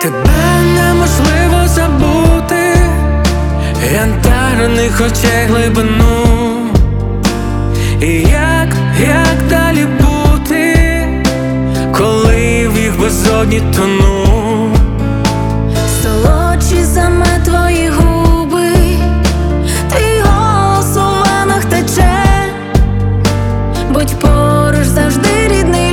Тебе неможливо забути, янтарних очей глибину. І як, як далі бути, коли в їх безодні тону? Солодші твої губи, твій голос у тече, будь поруч завжди рідний.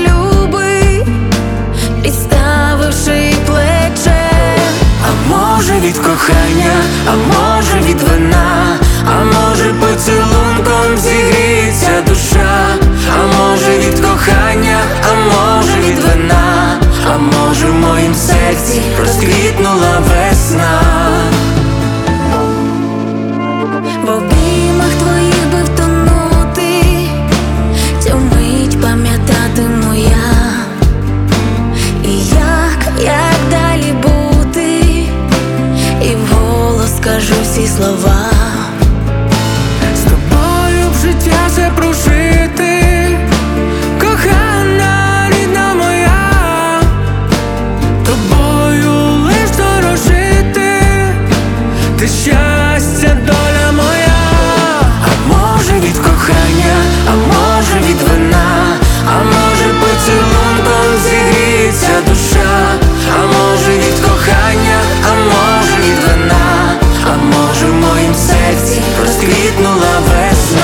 Кохання, а може від вина, а може поцілунком зігріється душа, а може від кохання, а може від вина, а може в моїм серці розквітнула весна. love розквітнула весна.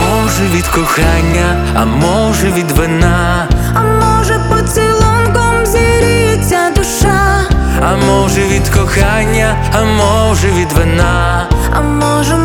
Може від кохання, а може від вина, а може від кохання, а може від вина, а може